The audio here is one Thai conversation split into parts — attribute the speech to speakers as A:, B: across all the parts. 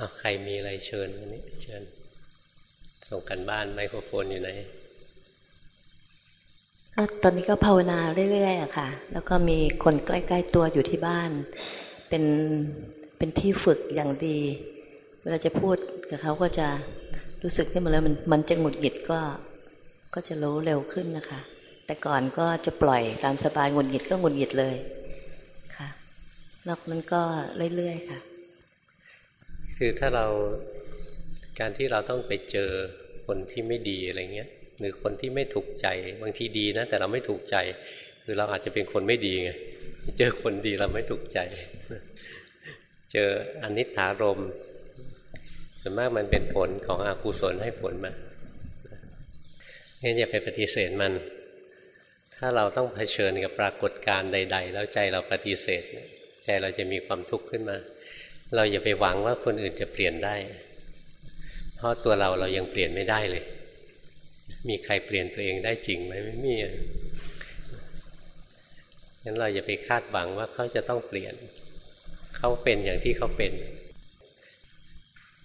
A: อาใครมีอะไรเชิญวันนี้เชิญ ส่งกันบ้านไมโครโฟนอยู่ไหน
B: ก็ตอนนี้ก็ภาวนาเรื่อยๆอะค่ะ แล้วก็มีคนใกล้ ๆ ตัวอยู่ที่บ้าน เป็นเป็นที่ฝึกอย่างดี เวลาจะพูดกับเขาก็จะรู้สึกขึ้นมาแล้วมันมันจะหงุดหงิดก็ ก็จะรู้เร็วขึ้นนะคะ แต่ก่อนก็จะปล่อยตามสบายหงุดหงิดก็หงุดหงิดเลยค่ะนอกนั้นก็เรื่อยๆค่ะ
A: คือถ้าเราการที่เราต้องไปเจอคนที่ไม่ดีอะไรเงี้ยหรือคนที่ไม่ถูกใจบางทีดีนะ แต่เราไม่ถูกใจ คือเราอาจจะเป็นคนไม่ดีไงเจอคนดีเราไม่ถูกใจ เจออนิจฐารมส่วนมากมันเป็นผลของอกุศลให้ผลมางั้นอย่าไปปฏิเสธมัน ถ้าเราต้องเผชิญกับปรากฏการณ์ใด ๆ แล้วใจเราปฏิเสธ ใจเราจะมีความทุกข์ขึ้นมา เราอย่าไปหวังว่าคนอื่นจะเปลี่ยนได้ เพราะตัวเราเรายังเปลี่ยนไม่ได้เลย มีใครเปลี่ยนตัวเองได้จริงไหมไม่มีงั้นเราอย่าไปคาดหวังว่าเขาจะต้องเปลี่ยน เขาเป็นอย่างที่เขาเป็น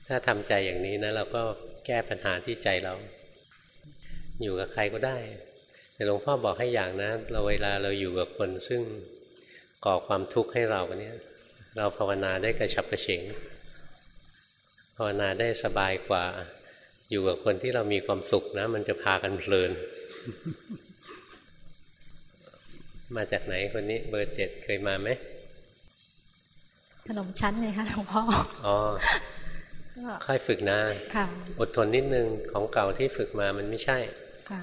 A: ถ้าทำใจอย่างนี้นะเราก็แก้ปัญหาที่ใจเรา อยู่กับใครก็ได้แต่หลวงพ่อบอกให้อย่างนะเราเวลาเราอยู่กับคนซึ่งก่อความทุกข์ให้เราเนี่ย เราภาวนาได้กระฉับกระเฉงภาวนาได้สบายกว่า อยู่กับคนที่เรามีความสุขนะ มันจะพากันเพลิน มาจากไหนคนนี้เบอร์เจ็ดเคยมาไหม
C: ขนมชั้นเลยค่ะหลวงพ่อ
A: อ๋อค่อยฝึกนะ
C: ค่ะ
A: อดทนนิดนึงของเก่าที่ฝึกมามันไม่ใช่
C: ค่ะ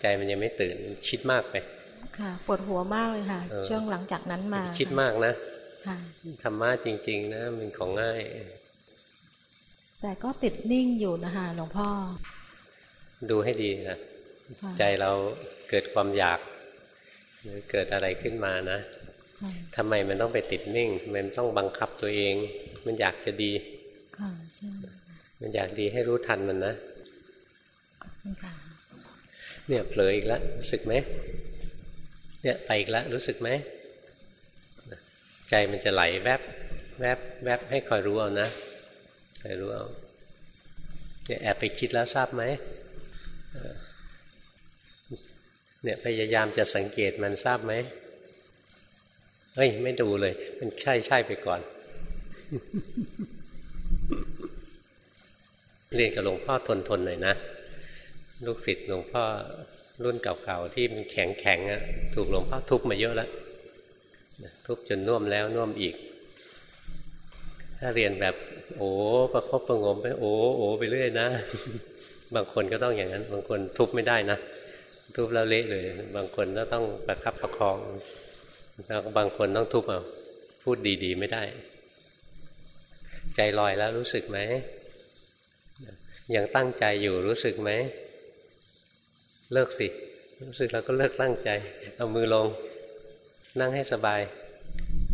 A: ใจมันยังไม่ตื่นคิดมากไป
C: ค่ะปวดหัวมากเลยค่ะ ช่วงหลังจากนั้นมา
A: คิดมากนะ
C: ค่ะ
A: ธรรมะจริง ๆ นะมันของง่าย
C: แต่ก็ติดนิ่งอยู่นะคะหลวงพ่อ
A: ดูให้ดีนะใจเราเกิดความอยากหรือเกิดอะไรขึ้นมานะทำไมมันต้องไปติดนิ่ง มันต้องบังคับตัวเอง มันอยากจะดีมันอยากดีให้รู้ทันมันนะเนี่ยเผลออีกแล้วรู้สึกไหมเนี่ยไปอีกแล้วรู้สึกไหม ใจมันจะไหลแวบแวบแวบให้คอยรู้เอานะใครรู้เอาเนี่ยแอบไปคิดแล้วทราบไหมเนี่ยพยายามจะสังเกตมันทราบไหมเฮ้ยไม่ดูเลย มันใช่ใช่ไปก่อน เรียนกับหลวงพ่อทนทนหน่อยนะ ลูกศิษย์หลวงพ่อรุ่นเก่าๆที่มันแข็งแข็งอะถูกหลวงพ่อทุบมาเยอะแล้ว ทุบจนน่วมแล้วน่วมอีก ถ้าเรียนแบบโอ้ประคบประงมไปโอ้โอ้ไปเรื่อยนะ บางคนก็ต้องอย่างนั้น บางคนทุบไม่ได้นะ ทุบแล้วเละเลย บางคนก็ต้องประคับประคอง แล้วบางคนต้องทุบเอาพูดดีๆ ไม่ได้ ใจลอยแล้วรู้สึกไหมยังตั้งใจอยู่รู้สึกไหม เลิกสิ รู้สึกแล้วก็เลิกตั้งใจ เอามือลง นั่งให้สบาย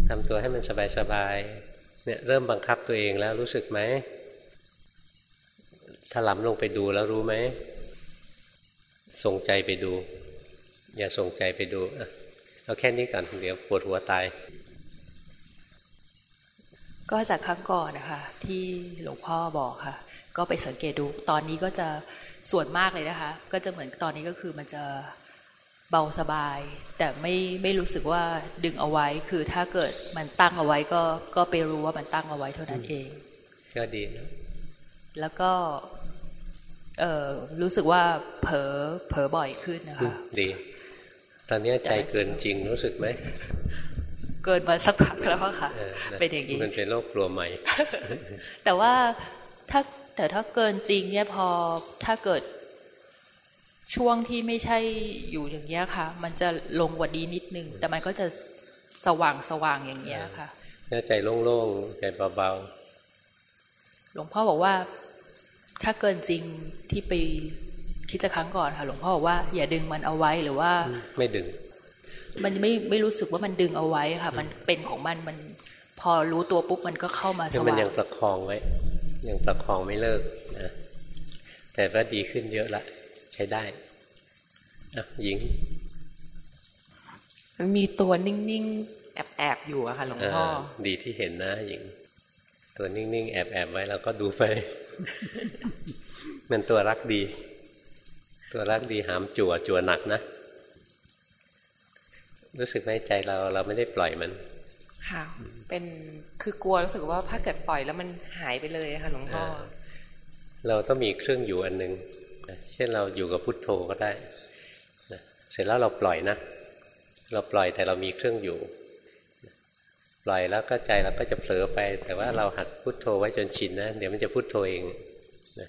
A: ทำตัวให้มันสบายๆเนี่ยเริ่มบังคับตัวเองแล้วรู้สึกไหมถลำลงไปดูแล้วรู้ไหมส่งใจไปดู อย่าส่งใจไปดูเอาแค่นี้ก่อนเดี๋ยวปวดหัวตาย
D: ก็จากครั้งก่อนนะคะ ที่หลวงพ่อบอกค่ะ ก็ไปสังเกตดู ตอนนี้ก็จะส่วนมากเลยนะคะ ก็จะเหมือนตอนนี้ก็คือมันจะ เบาสบาย แต่ไม่ไม่รู้สึกว่าดึงเอาไว้ คือถ้าเกิดมันตั้งเอาไว้ก็ก็ไปรู้ว่ามันตั้งเอาไว้เท่านั้นเอง
A: ก็ดีนะ
D: แล้วก็เออรู้สึกว่าเผลอเผลอบ่อยขึ้นนะคะ
A: ดี ตอนนี้ใจเกินจริงรู้สึกไหม
D: เกินมาสักพักแล้วค่ะ เป็นอย่างนี้
A: มันเป็นโรคกลัวใหม่
D: แต่ว่าถ้าแต่ถ้าเกินจริงเนี่ยพอถ้าเกิด ช่วงที่ไม่ใช่อยู่อย่างเงี้ยค่ะ มันจะลงกว่าดีนิดนึง แต่มันก็จะสว่างสว่างอย่างเงี้ยค่ะ
A: ใจโล่งๆใจเบา
D: ๆหลวงพ่อบอกว่า ถ้าเกินจริงที่ไปคิดจะครั้งก่อนค่ะ หลวงพ่อบอกว่าอย่าดึงมันเอาไว้หรือว่า
A: ไม่ดึง
D: มันไม่ไม่รู้สึกว่ามันดึงเอาไว้ค่ะ มันเป็นของมันมันพอรู้ตัวปุ๊บมันก็เข้ามาสว่าง
A: มันยังประคองไว้ยังประคองไม่เลิกนะแต่ว่าดีขึ้นเยอะละ ใช้ได้หญิง
E: มันมีตัวนิ่งๆ แอบๆอยู่อะค่ะหลวงพ่อ
A: ดีที่เห็นนะหญิง ตัวนิ่งๆ แอบๆไว้เราก็ดูไป มันตัวรักดี ตัวรักดีหามจั่วจั่วหนักนะ รู้สึกไหมใจเราเราไม่ได้ปล่อยมัน
E: ค่ะเป็นคือกลัวรู้สึกว่าถ้าเกิดปล่อยแล้วมันหายไปเลยค่ะหลวงพ่อ
A: เราต้องมีเครื่องอยู่อันหนึ่ง นะเช่นเราอยู่กับพุทโธก็ได้นะเสร็จแล้วเราปล่อยนะ เราปล่อยแต่เรามีเครื่องอยู่ ปล่อยแล้วก็ใจเราก็จะเผลอไป แต่ว่าเราหัดพุทโธไว้จนชินนะ เดี๋ยวมันจะพุทโธเองนะ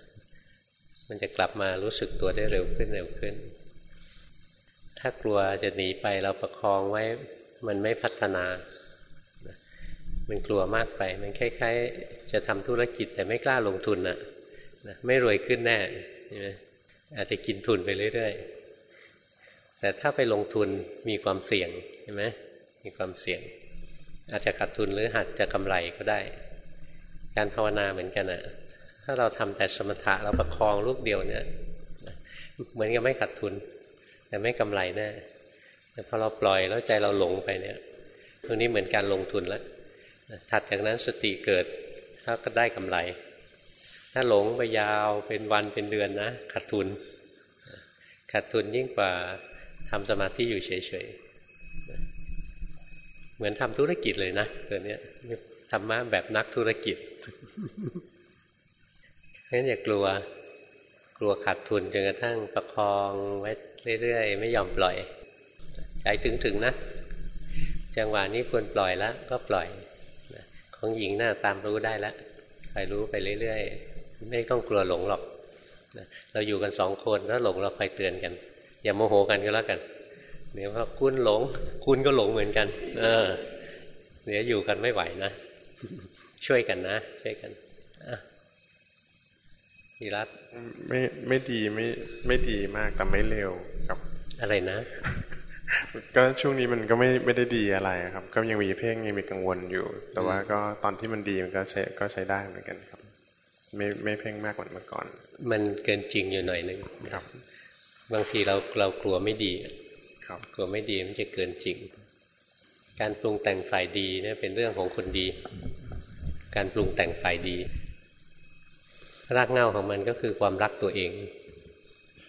A: มันจะกลับมารู้สึกตัวได้เร็วขึ้นเร็วขึ้น ถ้ากลัวจะหนีไปเราประคองไว้มันไม่พัฒนานะมันกลัวมากไป มันคล้ายๆ จะทำธุรกิจแต่ไม่กล้าลงทุนนะนะไม่รวยขึ้นแน่ใช่ไหม อาจจะกินทุนไปเรื่อยๆ แต่ถ้าไปลงทุนมีความเสี่ยงใช่ไหมมีความเสี่ยง อาจจะขาดทุนหรือหัดจะกำไรก็ได้ การภาวนาเหมือนกันอะถ้าเราทำแต่สมถะเราประคองลูกเดียวเนี่ย เหมือนกับไม่ขาดทุน แต่ไม่กำไรแน่แต่พอเราปล่อยแล้วใจเราหลงไปเนี่ยตรงนี้เหมือนการลงทุนแล้วถัดจากนั้นสติเกิดถ้าก็ได้กำไร ถ้าหลงไปยาวเป็นวันเป็นเดือนนะขาดทุนขาดทุนยิ่งกว่าทำสมาธิอยู่เฉยๆเหมือนทำธุรกิจเลยนะตัวเนี้ยธรรมะแบบนักธุรกิจงั้นอย่ากลัวกลัวขาดทุนจนกระทั่งประคองไว้เรื่อยๆ ไม่ยอมปล่อย ใจถึงๆนะ จังหวะนี้ควรปล่อยแล้วก็ปล่อย ของหญิงหน้าตามรู้ได้แล้วคอยรู้ไปเรื่อยๆ ไม่ต้องกลัวหลงหรอกเราอยู่กันสองคนแล้วหลงเราคอยเตือนกัน อย่าโมโหกันก็แล้วกันเดี๋ยวว่าคุณหลง คุณก็หลงเหมือนกัน เออเดี๋ยวอยู่กันไม่ไหวนะ ช่วยกันนะช่วยกันดีรัต
F: ไม่ไม่ดีไม่ไม่ดีมากแต่ไม่เร็วครับ
A: อะไรนะ
F: ก็ช่วงนี้มันก็ไม่ไม่ได้ดีอะไรครับ ก็ยังมีเพ่งยังมีกังวลอยู่ แต่ว่าก็ตอนที่มันดีมันก็ใช้ก็ใช้ได้เหมือนกันครับ ไม่ไม่เพ่งมากกว่าเมื่อก่อน
A: มันเกินจริงอยู่หน่อยนึง
F: ครับ
A: บางทีเราเรากลัวไม่ดี
F: ครับ
A: กลัวไม่ดีมันจะเกินจริง การปรุงแต่งฝ่ายดีเนี่ยเป็นเรื่องของคนดี การปรุงแต่งฝ่ายดี รากเหง้าของมันก็คือความรักตัวเอง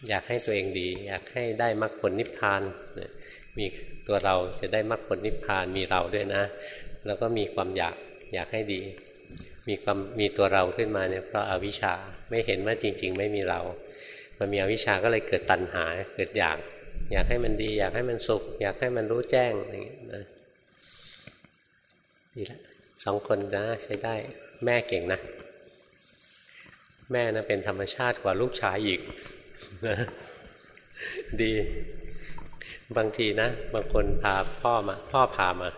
A: อยากให้ตัวเองดี อยากให้ได้มรรคผลนิพพานมีตัวเราจะได้มรรคผลนิพพานมีเราด้วยนะ แล้วก็มีความอยากอยากให้ดี มีความมีตัวเราขึ้นมาเนี่ยเพราะอาวิชชาไม่เห็นว่าจริง ๆ ไม่มีเรามันมีอวิชชาก็เลยเกิดตัณหาเกิดอยาก อยากให้มันดี อยากให้มันสุข อยากให้มันรู้แจ้งอะไรอย่างเงี้ยนะดีละสองคนนะใช้ได้แม่เก่งนะ แม่นะเป็นธรรมชาติกว่าลูกชายอีกนะดี บางทีนะ บางคนพาพ่อมา พ่อพามา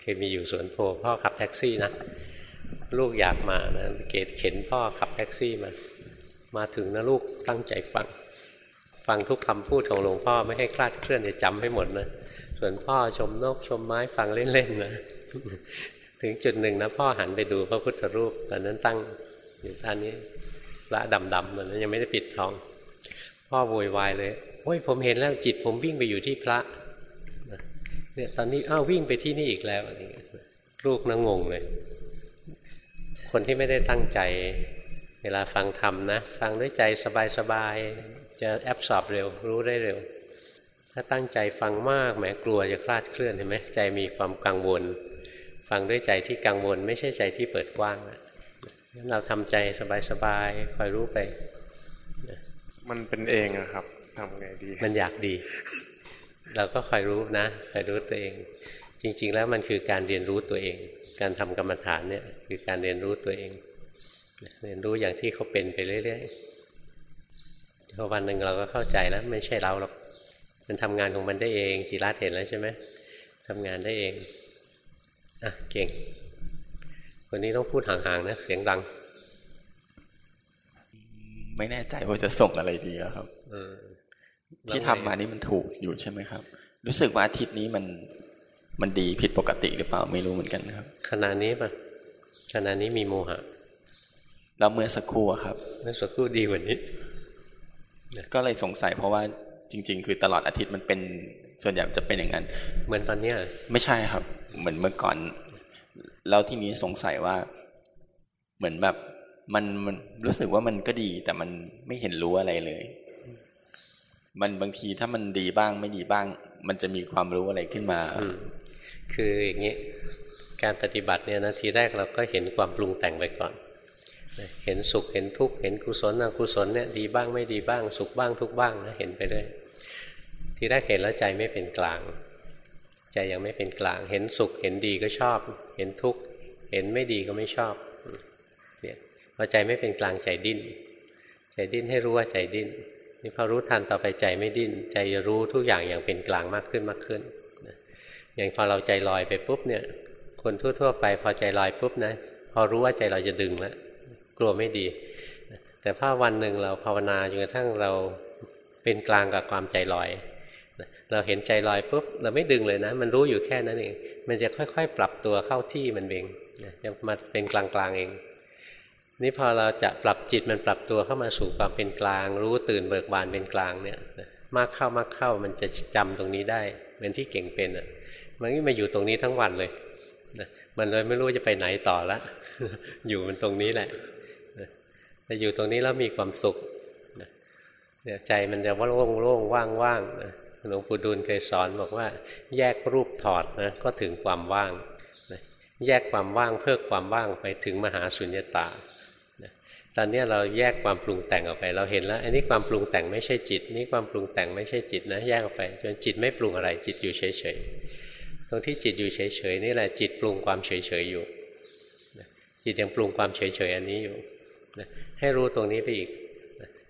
A: เคยมีอยู่สวนโพพ่อขับแท็กซี่นะ ลูกอยากมานะเกดเข็นพ่อขับแท็กซี่มา มาถึงนะลูกตั้งใจฟัง ฟังทุกคำพูดของหลวงพ่อไม่ให้คลาดเคลื่อนจะจำให้หมดนะส่วนพ่อชมนกชมไม้ฟังเล่นๆนะถึงจุดหนึ่งนะพ่อหันไปดูพระพุทธรูปตอนนั้นตั้งอยู่ท่านนี้พระดำๆตอนนั้นยังไม่ได้ปิดทอง พ่อโวยวายเลยโอ้ยผมเห็นแล้วจิตผมวิ่งไปอยู่ที่พระเนี่ยตอนนี้อ้าววิ่งไปที่นี่อีกแล้วลูกนั่งงงเลย คนที่ไม่ได้ตั้งใจ เวลาฟังธรรมนะ ฟังด้วยใจสบายๆจะแอบสอบเร็ว รู้ได้เร็ว ถ้าตั้งใจฟังมากแหมกลัวจะคลาดเคลื่อนเห็นไหมใจมีความกังวล ฟังด้วยใจที่กังวล ไม่ใช่ใจที่เปิดกว้างนะงั้นเราทำใจสบายๆคอยรู้ไป
F: มันเป็นเองอะครับทำไงดี
A: มันอยากดี เราก็คอยรู้นะคอยรู้ตัวเอง จริง ๆ แล้วมันคือการเรียนรู้ตัวเอง การทำกรรมฐานเนี่ยคือการเรียนรู้ตัวเอง เรียนรู้อย่างที่เขาเป็นไปเรื่อยๆพอวันหนึ่งเราก็เข้าใจแล้วไม่ใช่เราหรอกมันทำงานของมันได้เองจิรัตเห็นแล้วใช่ไหมทำงานได้เองอะเก่งคนนี้ต้องพูดห่างๆนะเสียงดัง
G: ไม่แน่ใจว่าจะส่งอะไรดีครับ
A: เออ
G: ที่ทำมานี่มันถูกอยู่ใช่ไหมครับ รู้สึกว่าอาทิตย์นี้มัน มันดีผิดปกติหรือเปล่าไม่รู้เหมือนกันนะครับ
A: ขณะนี้ปะขณะนี้มีโมหะ
G: แล้วเมื่อสักครู่อะครับ
A: เมื่อสักครู่ดีกว่านี้
G: ก็เลยสงสัยเพราะว่าจริง ๆ คือตลอดอาทิตย์มันเป็นส่วนใหญ่จะเป็นอย่างนั้น
A: เหมือนตอนเนี้ย
G: ไม่ใช่ครับ เหมือนเมื่อก่อน แล้วทีนี้สงสัยว่า เหมือนแบบมันมันรู้สึกว่ามันก็ดี แต่มันไม่เห็นรู้อะไรเลย มันบางทีถ้ามันดีบ้างไม่ดีบ้าง มันจะมีความรู้อะไรขึ้นมา
A: อืม คืออย่างนี้การปฏิบัติเนี่ยนะทีแรกเราก็เห็นความปรุงแต่งไปก่อน เห็นสุขเห็นทุกข์เห็นกุศลอกุศลเนี่ยดีบ้างไม่ดีบ้าง สุขบ้างทุกข์บ้างนะเห็นไปด้วยทีแรกเห็นแล้วใจไม่เป็นกลาง ใจยังไม่เป็นกลาง เห็นสุขเห็นดีก็ชอบ เห็นทุกข์เห็นไม่ดีก็ไม่ชอบเนี่ยพอใจไม่เป็นกลางใจดิ้น ใจดิ้นให้รู้ว่าใจดิ้นนี่พอรู้ทันต่อไปใจไม่ดิ้น ใจจะรู้ทุกอย่างอย่างเป็นกลางมากขึ้นมากขึ้น อย่างพอเราใจลอยไปปุ๊บเนี่ย คนทั่ว ๆ ไปพอใจลอยปุ๊บนะพอรู้ว่าใจเราจะดึงแล้วกลัวไม่ดี แต่ถ้าวันหนึ่งเราภาวนาจนกระทั่งเราเป็นกลางกับความใจลอย เราเห็นใจลอยปุ๊บเราไม่ดึงเลยนะ มันรู้อยู่แค่นั้นเอง มันจะค่อยๆ ปรับตัวเข้าที่มันเองจะมาเป็นกลางๆเอง นี่พอเราจะปรับจิตมันปรับตัวเข้ามาสู่ความเป็นกลาง รู้ตื่นเบิกบานเป็นกลางเนี่ยมากเข้ามากเข้ามันจะจำตรงนี้ได้ เหมือนที่เก่งเป็นอะ มันก็มาอยู่ตรงนี้ทั้งวันเลยมันเลยไม่รู้จะไปไหนต่อละอยู่มันตรงนี้แหละแต่อยู่ตรงนี้แล้วมีความสุขเนี่ยใจมันจะว่าโล่งโล่งว่างว่างหลวงปู่ดูลเคยสอนบอกว่า แยกรูปถอดนะก็ถึงความว่างแยกความว่างเพื่อความว่างไปถึงมหาสุญญตาตอนนี้เราแยกความปรุงแต่งออกไปเราเห็นแล้ว อันนี้ความปรุงแต่งไม่ใช่จิต นี่ความปรุงแต่งไม่ใช่จิตนะแยกออกไปจนจิตไม่ปรุงอะไรจิตอยู่เฉยๆ ตรงที่จิตอยู่เฉยๆนี่แหละจิตปรุงความเฉยๆอยู่จิตยังปรุงความเฉยๆอันนี้อยู่ให้รู้ตรงนี้ไปอีก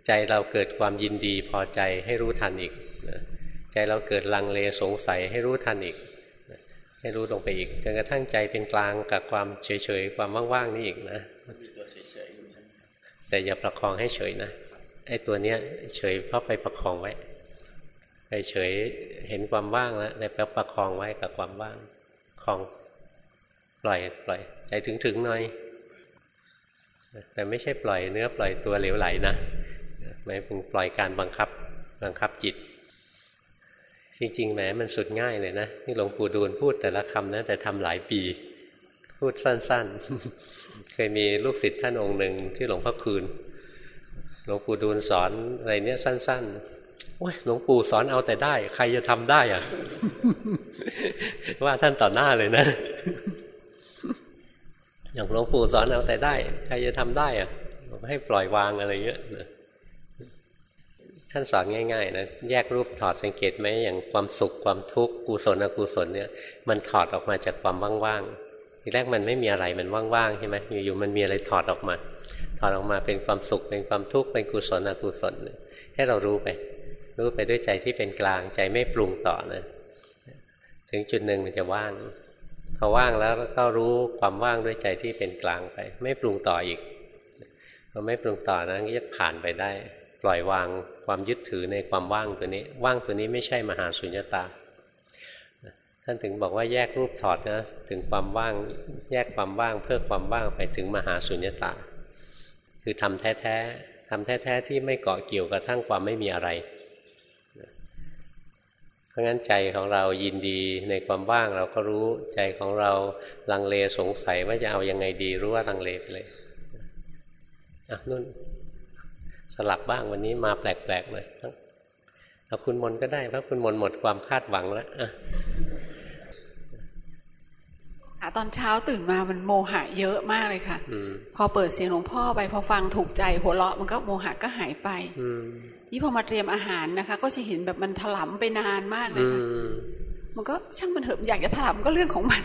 A: ใจเราเกิดความยินดีพอใจให้รู้ทันอีกใจเราเกิดลังเลสงสัยให้รู้ทันอีก ให้รู้ลงไปอีกจนกระทั่งใจเป็นกลางกับความเฉยๆความว่างๆนี่อีกนะแต่อย่าประคองให้เฉยนะไอ้ตัวเนี้ยเฉยเพราะไปประคองไว้ เฉยเห็นความว่างแล้วแต่ไปประคองไว้กับความว่างคลองปล่อยปล่อย ใจถึงถึงหน่อย แต่ไม่ใช่ปล่อยเนื้อปล่อยตัวเหลวไหลนะไม่พึงปล่อยการบังคับบังคับจิต จริงๆแหมมันสุดง่ายเลยนะนี่หลวงปู่ดูลพูดแต่ละคำนะแต่ทำหลายปี พูดสั้นๆ เคยมีลูกศิษย์ท่านองค์หนึ่งที่หลวงพ่อคืนหลวงปู่ดูลสอนอะไรเนี้ยสั้น ๆ โอ้ยหลวงปู่สอนเอาแต่ได้ ใครจะทำได้อะว่าท่านต่อหน้าเลยนะ อย่างหลวงปู่สอนเอาแต่ได้ ใครจะทำได้อะให้ปล่อยวางอะไรเงี้ยท่านสอนง่ายๆนะแยกรูปถอดสังเกตไหมอย่างความสุขความทุกข์กุศลอกุศลเนี่ย มันถอดออกมาจากความว่างๆทีแรกมันไม่มีอะไรมันว่างๆใช่ไหมอยู่ๆมันมีอะไรถอดออกมา ถอดออกมาเป็นความสุขเป็นความทุกข์เป็นกุศลอกุศลให้เรารู้ไป รู้ไปด้วยใจที่เป็นกลาง ใจไม่ปรุงต่อนะ ถึงจุดหนึ่งมันจะว่างพอว่างแล้วก็รู้ความว่างด้วยใจที่เป็นกลางไป ไม่ปรุงต่ออีกพอไม่ปรุงต่อนะก็จะผ่านไปได้ ปล่อยวางความยึดถือในความว่างตัวนี้ ว่างตัวนี้ไม่ใช่มหาสุญญตาท่านถึงบอกว่าแยกรูปถอดนะถึงความว่างแยกความว่างเพื่อความว่างไปถึงมหาสุญญตา คือทำแท้ๆทำแท้ๆที่ไม่เกาะเกี่ยวกับทั้งความไม่มีอะไร เพราะงั้นใจของเรายินดีในความว่างเราก็รู้ใจของเราลังเลสงสัยว่าจะเอาอยัางไงดีรู้ว่าลังเลไปเลยอะนุ่น สลับบ้างวันนี้มาแปลกๆเลยเอาคุณมนก็ได้เพราะคุณมนหมดความคาดหวังแล้วอะ
H: ตอนเช้าตื่นมามันโมหะเยอะมากเลยค่ะอพอเปิดเสียงหลวงพ่อไปพอฟังถูกใจหัวเราะมันก็โมหะก็หายไปนี่พอมาเตรียมอาหารนะคะ ก็จะเห็นแบบมันถลำไปนานมากเลยค่ะมันก็ช่างมันเถอะอยากจะถลำก็เรื่องของมัน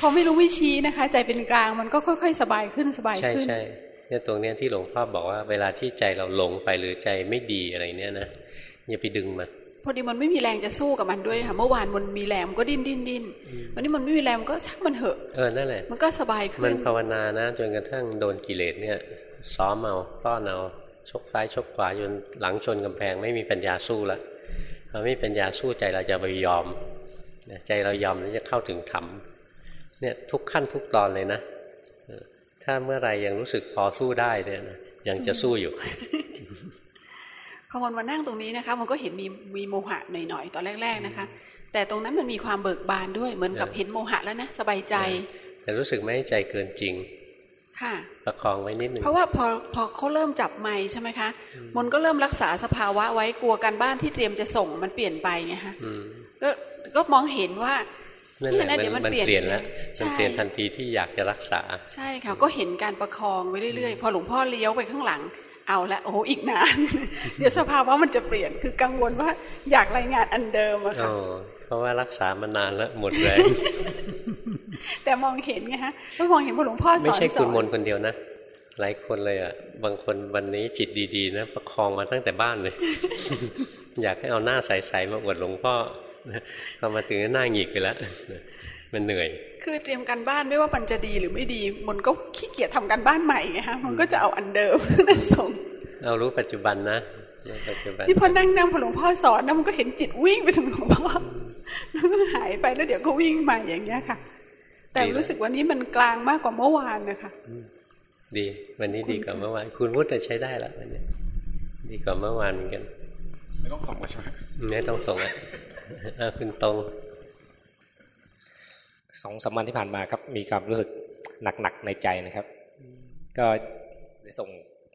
H: พอไม่รู้ไม่ชี้นะคะ ใจเป็นกลางมันก็ค่อย ๆ สบายขึ้นสบายขึ้น
A: ใช่ใช่เนี่ยตรงเนี้ยที่หลวงพ่อบอกว่าเวลาที่ใจเราหลงไปหรือใจไม่ดีอะไรเนี้ยนะอย่าไปดึงมัน
H: พอดีมันไม่มีแรงจะสู้กับมันด้วยค่ะเมื่อวานมันมีแรงมันก็ดิ้นดิ้นดิ้นวันนี้มันไม่มีแรงมันก็ชักมันเหอะ
A: เออนั่นแหละ
H: มันก็สบายขึ้น
A: มันภาวนานะจนกระทั่งโดนกิเลสเนี่ยซ้อมเอาต้อนเอาชกซ้ายชกขวาจนหลังชนกำแพงไม่มีปัญญาสู้แล้วพอไม่มีปัญญาสู้ใจเราจะไปยอมใจเรายอมแล้วจะเข้าถึงธรรมเนี่ยทุกขั้นทุกตอนเลยนะถ้าเมื่อไรยังรู้สึกพอสู้ได้เนี่ยยังจะสู้อยู่
H: พ อมันมานั่งตรงนี้นะคะ มันก็เห็นมีมีโมหะหน่อยๆตอนแรก ๆนะคะ แต่ตรงนั้นมันมีความเบิกบานด้วยเหมือนกับเห็นโมหะแล้วนะสบายใจ
A: แต่รู้สึกไหมใจเกินจริง
H: ค่ะ
A: ประคองไว้นิดนึง
H: เพราะว่าพอพอเขาเริ่มจับไม้ใช่ไหมคะมนก็เริ่มรักษาสภาวะไว้กลัวการบ้านที่เตรียมจะส่งมันเปลี่ยนไปไงฮะ
A: อืม
H: ก็ก็มองเห็นว่า
A: นั่นแหละ
H: นี่
A: มัน
H: เดี๋ยว
A: มันเปลี่ยนแล้ว
H: ใช่
A: มันเปลี่ยนทันทีที่อยากจะรักษา
H: ใช่ค่ะก็เห็นการประคองไว้เรื่อยๆ พอหลวงพ่อเลี้ยวไปข้างหลัง เอาละโอ้โหอีกนานเดี๋ยวสภาวะมันจะเปลี่ยนคือกังวลว่าอยากรายงานอันเดิมอะค่ะ
A: อ๋อเพราะว่ารักษามานานแล้วหมดแรง
H: แต่มองเห็นไงฮะแล้วมองเห็นพอหลวงพ่อสอน
A: ไม่ใช่
H: ส
A: คุ
H: อ
A: ณมน
H: น
A: คนเดียวนะหลายคนเลยอะ บางคนวันนี้จิตดีๆนะประคองมาตั้งแต่บ้านเลย อยากให้เอาหน้าใสๆมาอวดหลวงพ่อพอมาถึงหน้าหงิกไปแล้วมันเหนื่อย
H: คือเตรียมการบ้านไม่ว่ามันจะดีหรือไม่ดี มันก็ขี้เกียจทำการบ้านใหม่ไงฮะมันก็จะเอาอันเดิมนั่นส่ง
A: เอารู้ปัจจุบันนะรู้ปัจจุบัน
H: นี่พอนั่งนั่งพอหลวงพ่อสอนนะมันก็เห็นจิตวิ่งไปถึงหลวงพ่อแล้วก็หายไปแล้วเดี๋ยวก็วิ่งมาอย่างเงี้ยค่ะ แต่รู้สึกวันนี้มันกลางมากกว่าเมื่อวานนะคะ
A: ดี วันนี้ดีกว่าเมื่อวาน คุณวุฒิจะใช้ได้ละวันนี้ดีกว่าเมื่อวานเหมือนกัน
I: ไม่ต้องส่งมาใช่ไหม
A: ไม่ต้องส่งอะอะคุณตรง
J: สองสามวันที่ผ่านมาครับ มีความรู้สึกหนักๆในใจนะครับ ก็ได้ส่ง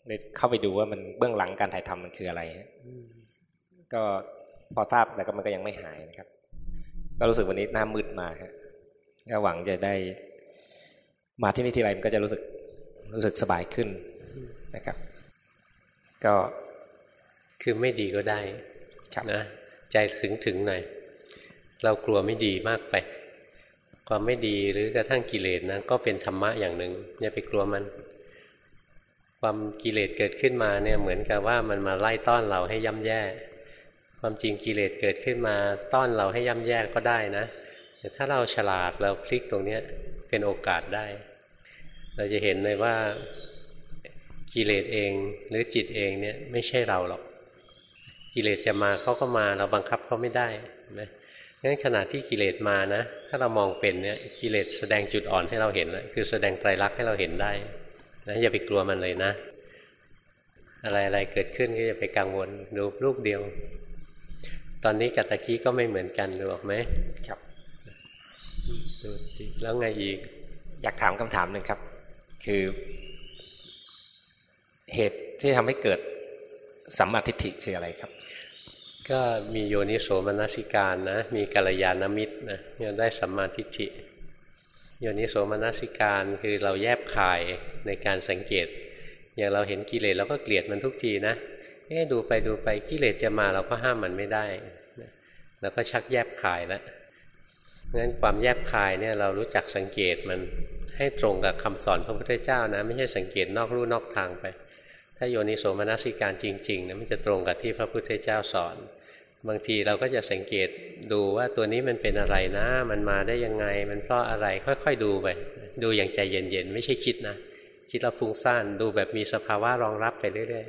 J: ได้เข้าไปดูว่ามันเบื้องหลังการถ่ายทำมันคืออะไรฮะก็พอทราบแต่ก็มันก็ยังไม่หายนะครับ ก็รู้สึกวันนี้หน้ามืดมาครับก็หวังจะได้ มาที่นี่ทีไรมันก็จะรู้สึกรู้สึกสบายขึ้นนะครับ ก็
A: คือไม่ดีก็ได้
J: ครับ
A: นะใจถึงถึงหน่อยเรากลัวไม่ดีมากไป ความไม่ดีหรือกระทั่งกิเลสนะก็เป็นธรรมะอย่างหนึ่งอย่าไปกลัวมัน ความกิเลสเกิดขึ้นมาเนี่ยเหมือนกับว่ามันมาไล่ต้อนเราให้ย่ำแย่ ความจริงกิเลสเกิดขึ้นมาต้อนเราให้ย่ำแย่ก็ได้นะแต่ถ้าเราฉลาดเราพลิกตรงเนี้ยเป็นโอกาสได้ เราจะเห็นเลยว่ากิเลสเองหรือจิตเองเนี่ยไม่ใช่เราหรอกกิเลสจะมาเขาก็มาเราบังคับเขาไม่ได้นไหม งั้นขณะที่กิเลสมานะ ถ้าเรามองเป็นเนี่ยกิเลสแสดงจุดอ่อนให้เราเห็นแล้วคือแสดงไตรลักษณ์ให้เราเห็นได้นะอย่าไปกลัวมันเลยนะ อะไรอะไรเกิดขึ้นก็อย่าไปกังวลดูลูกเดียว ตอนนี้กับตะกี้ก็ไม่เหมือนกันดูออกไหม
J: ครับ
A: ดูสิแล้วไงอีก
J: อยากถามคำถามหนึ่งครับ คือ เหตุที่ทำให้เกิดสัมมาทิฏฐิคืออะไรครับ
A: ก็มีโยนิโสมนสิการนะ มีกัลยาณมิตรนะจะได้สัมมาทิฏฐิโยนิโสมนสิการคือเราแยบคายในการสังเกต อย่างเราเห็นกิเลสเราก็เกลียดมันทุกทีนะเอ๊ดูไปดูไปกิเลสจะมาเราก็ห้ามมันไม่ได้เราก็ชักแยบคายแล้วงั้นความแยบคายเนี่ยเรารู้จักสังเกตมันให้ตรงกับคำสอนพระพุทธเจ้านะ ไม่ใช่สังเกตนอกรูนอกทางไป ถ้าโยนิโสมนสิการจริงๆนะมันจะตรงกับที่พระพุทธเจ้าสอน บางทีเราก็จะสังเกตดูว่าตัวนี้มันเป็นอะไรนะ มันมาได้ยังไง มันเพราะอะไรค่อยๆดูไป ดูอย่างใจเย็นๆ ไม่ใช่คิดนะ คิดเราฟุ้งซ่านดูแบบมีสภาวะรองรับไปเรื่อย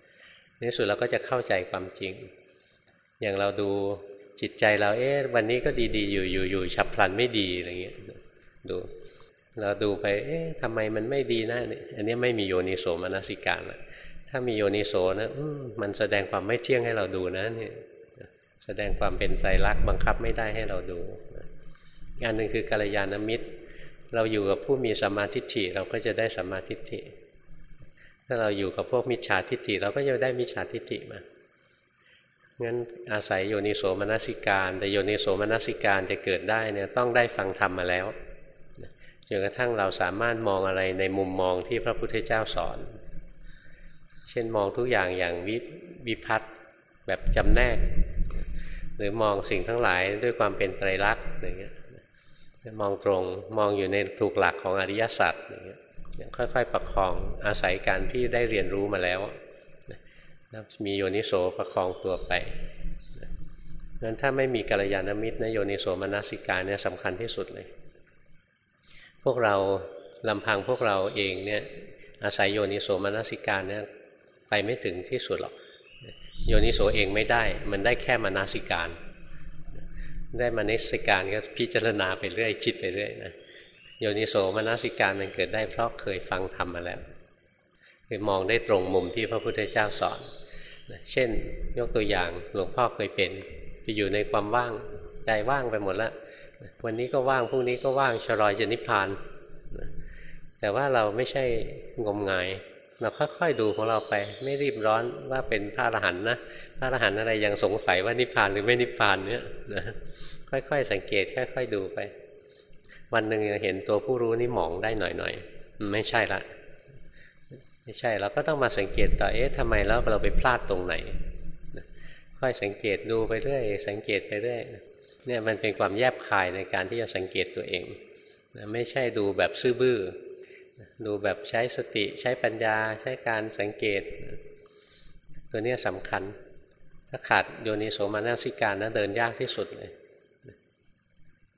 A: ๆในสุดเราก็จะเข้าใจความจริง อย่างเราดูจิตใจเราเอ๊ะวันนี้ก็ดีๆ อยู่อยู่อยู่ฉับพลันไม่ดีอะไรเงี้ยดูเราดูไป เอ๊ะทำไมมันไม่ดีนะอันนี้ไม่มีโยนิโสมนสิการละถ้ามีโยนิโสนะมมันแสดงความไม่เที่ยงให้เราดูนะเนี่ย แสดงความเป็นไตรลักษณ์บังคับไม่ได้ให้เราดูงานหนึ่งคือกัลยาณมิตร เราอยู่กับผู้มีสัมมาทิฏฐิเราก็จะได้สัมมาทิฏฐิ ถ้าเราอยู่กับพวกมิจฉาทิฏฐิเราก็จะได้มิจฉาทิฏฐิมางั้นอาศัยโยนิโสมนสิการแต่โยนิโสมนสิการจะเกิดได้เนี่ยต้องได้ฟังธรรมมาแล้วจนกระทั่งเราสามารถมองอะไรในมุมมองที่พระพุทธเจ้าสอน เช่นมองทุกอย่างอย่างวิวพัฒน์แบบจำแนก หรือมองสิ่งทั้งหลายด้วยความเป็นไตรลักษณ์อย่างเงี้ยมองตรงมองอยู่ในถูกหลักของอริยสัจอย่างเงี้ยค่อยๆ ประคองอาศัยการที่ได้เรียนรู้มาแล้วมีโยนิโสประคองตัวไปงั้นถ้าไม่มีกัลยาณมิตรนะโยนิโสมนสิการเนี่ยสำคัญที่สุดเลย พวกเราลำพังพวกเราเองเนี่ยอาศัยโยนิโสมนสิการเนี่ยไปไม่ถึงที่สุดหรอก โยนิโสเองไม่ได้ มันได้แค่มานาสิการ ได้มานิสิการก็พิจารณาไปเรื่อยคิดไปเรื่อยนะโยนิโสมนาสิการมันเกิดได้เพราะเคยฟังธรรมมาแล้วคือมองได้ตรงมุมที่พระพุทธเจ้าสอนเช่นยกตัวอย่างหลวงพ่อเคยเป็นไปอยู่ในความว่างใจว่างไปหมดแล้ววันนี้ก็ว่างพรุ่งนี้ก็ว่างชรอยจะนิพพานแต่ว่าเราไม่ใช่งมงาย เราค่อยๆดูของเราไป ไม่รีบร้อนว่าเป็นพระอรหันต์นะพระอรหันต์อะไรยังสงสัยว่านิพพานหรือไม่นิพพานเนี่ยนะค่อยๆสังเกตค่อยๆดูไป วันหนึ่งเห็นตัวผู้รู้นี่มองได้หน่อยๆไม่ใช่ละไม่ใช่เราก็ต้องมาสังเกตต่อเอ๊ะทำไมแล้วเราไปพลาดตรงไหน ค่อยสังเกตดูไปเรื่อยสังเกตไปเรื่อยเนี่ยมันเป็นความแยบคายในการที่จะสังเกตตัวเอง ไม่ใช่ดูแบบซื่อบื้อ ดูแบบใช้สติใช้ปัญญาใช้การสังเกต ตัวนี้สำคัญ ถ้าขาดโยนิโสมานาสิการนะเดินยากที่สุดเลย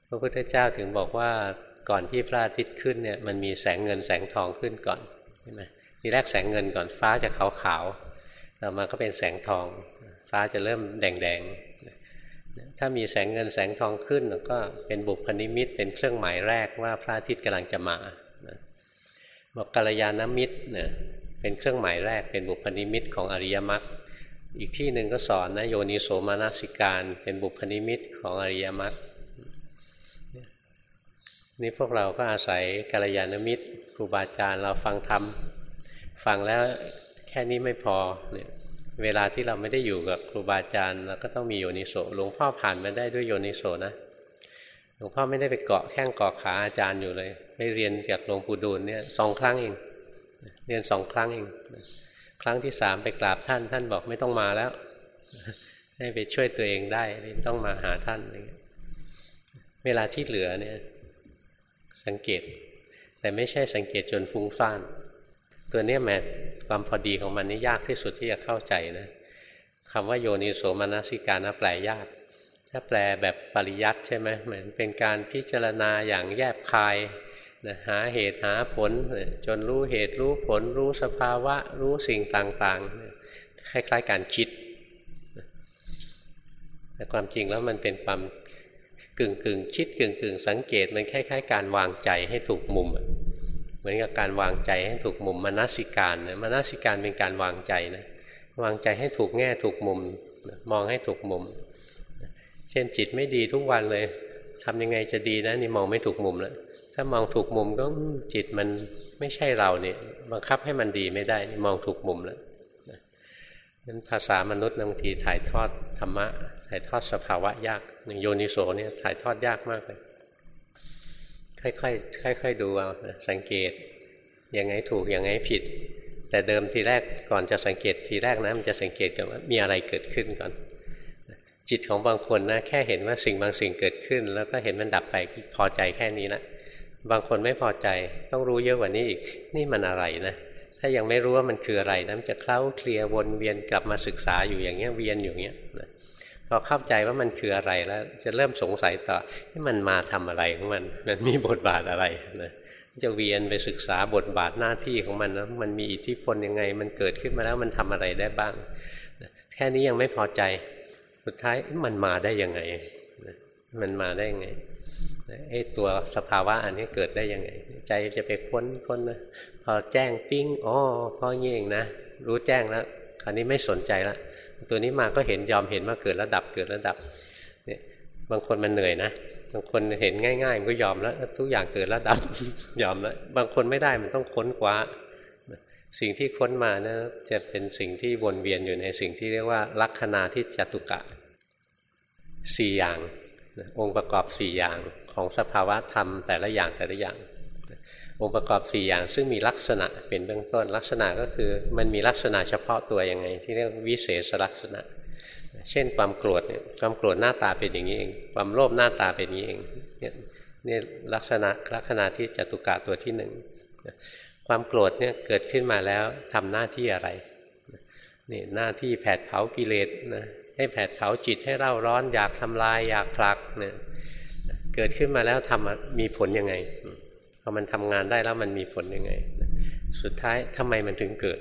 A: พระพุทธเจ้าถึงบอกว่าก่อนที่พระอาทิตย์ขึ้นเนี่ยมันมีแสงเงินแสงทองขึ้นก่อนใช่ไหมทีแรกแสงเงินก่อนฟ้าจะขาวขาวต่อมาก็เป็นแสงทอง ฟ้าจะเริ่มแดงแดงถ้ามีแสงเงินแสงทองขึ้นก็เป็นบุพนิมิตเป็นเครื่องหมายแรกว่าพระอาทิตย์กำลังจะมา บอกกัลยาณมิตรเนี่ยเป็นเครื่องหมายแรกเป็นบุพนิมิตของอริยมรรคอีกที่หนึ่งก็สอนนะโยนิโสมานาสิการ เป็นบุพนิมิตของอริยมรรคนี่พวกเราก็อาศัยกัลยาณมิตรครูบาอาจารย์เราฟังธรรมฟังแล้วแค่นี้ไม่พอเนี่ยเวลาที่เราไม่ได้อยู่กับครูบาอาจารย์เราก็ต้องมีโยนิโสหลวงพ่อผ่านมาได้ด้วยโยนิโสนะ หลวงพ่อไม่ได้ไปเกาะแข้งเกาะขาอาจารย์อยู่เลยไปเรียนจากหลวงปู่ดูลเนี่ยสองครั้งเองเรียนสองครั้งเองครั้งที่สามไปกราบท่าน ท่านบอกไม่ต้องมาแล้ว ให้ไปช่วยตัวเองได้ไม่ต้องมาหาท่านเวลาที่เหลือเนี่ย สังเกต แต่ไม่ใช่สังเกตจนฟุ้งซ่านตัวนี้แม้ความพอดีของมันนี่ยากที่สุดที่จะเข้าใจนะคำว่าโยนิโสมนสิการนะแปลยาก ถ้าแปลแบบปริยัติใช่ไหมเหมือนเป็นการพิจารณาอย่างแยบคายนะหาเหตุหาผล จนรู้เหตุรู้ผล รู้สภาวะ รู้สิ่งต่างๆ คล้ายๆการคิด แต่ความจริงแล้วมันเป็นความกึ่งกึ่งคิดกึ่งกึ่งสังเกตมันคล้ายๆ การวางใจให้ถูกมุม เหมือนกับการวางใจให้ถูกมุมมนสิการนะมนสิการเป็นการวางใจนะวางใจให้ถูกแง่ถูกมุม มองให้ถูกมุม เช่นจิตไม่ดีทุกวันเลยทำยังไงจะดีนะนี่มองไม่ถูกมุมแล้วถ้ามองถูกมุมก็จิตมันไม่ใช่เราเนี่ยบังคับให้มันดีไม่ได้นี่มองถูกมุมแล้วนั้นภาษามนุษย์บางทีถ่ายทอดธรรมะ ถ่ายทอดสภาวะยากอย่างโยนิโสเนี่ยถ่ายทอดยากมากเลยค่อยๆค่อยๆดูเอาสังเกตยังไงถูกยังไงผิด แต่เดิมทีแรกก่อนจะสังเกตทีแรกนะมันจะสังเกตกันว่ามีอะไรเกิดขึ้นก่อน จิตของบางคนนะแค่เห็นว่าสิ่งบางสิ่งเกิดขึ้น แล้วก็เห็นมันดับไปพอใจแค่นี้ละบางคนไม่พอใจต้องรู้เยอะกว่านี้อีกนี่มันอะไรนะถ้ายังไม่รู้ว่ามันคืออะไรนะมันจะเคล้าเคลียวนเวียนกลับมาศึกษาอยู่อย่างเงี้ยเวียนอยู่อย่างเงี้ยนะพอเข้าใจว่ามันคืออะไรแล้วจะเริ่มสงสัยต่อที่มันมาทำอะไรของมันมันมีบทบาทอะไรนะจะเวียนไปศึกษาบทบาทหน้าที่ของมันนะมันมีอิทธิพลยังไง มันเกิดขึ้นมาแล้วมันทำอะไรได้บ้าง แค่นี้ยังไม่พอใจ สุดท้ายมันมาได้ยังไง มันมาได้ยังไงไอ้ตัวสภาวะอันนี้เกิดได้ยังไง ใจจะไปค้นค้นนะพอแจ้งปิ้งอ๋อพอเงี้ยเองนะ รู้แจ้งแล้วคราวนี้ไม่สนใจล้วตัวนี้มาก็เห็นยอมเห็นว่าเกิดระดับเกิดระดับเนี่ยบางคนมันเหนื่อยนะบางคนเห็นง่ายๆมันก็ยอมแล้ว ทุกอย่างเกิดระดับยอมแล้ว บางคนไม่ได้มันต้องค้นคว้าสิ่งที่ค้นมานะจะเป็นสิ่งที่วนเวียนอยู่ในสิ่งที่เรียกว่าลักษณะที่จตุกะ สี่อย่างองค์ประกอบสี่อย่างของสภาวะธรรมแต่ละอย่างแต่ละอย่าง องค์ประกอบ4อย่างซึ่งมีลักษณะเป็นเบื้องต้นลักษณะก็คือมันมีลักษณะเฉพาะตัวยังไง ที่เรียกวิเศษลักษณะ เช่นความโกรธเนี่ยความโกรธหน้าตาเป็นอย่างนี้เอง ความโลภหน้าตาเป็นอย่างนี้เองเนี่ยนี่ลักษณะลักษณะที่จตุกะตัวที่หนึ่งความโกรธเนี่ยเกิดขึ้นมาแล้วทำหน้าที่อะไรนี่หน้าที่แผดเผากิเลสนะ ให้แผดเผาจิตให้เร่าร้อน อยากทำลาย อยากผลักเนี่ยเกิดขึ้นมาแล้วทำมีผลยังไงพอมันทำงานได้แล้วมันมีผลยังไง สุดท้ายทำไมมันถึงเกิด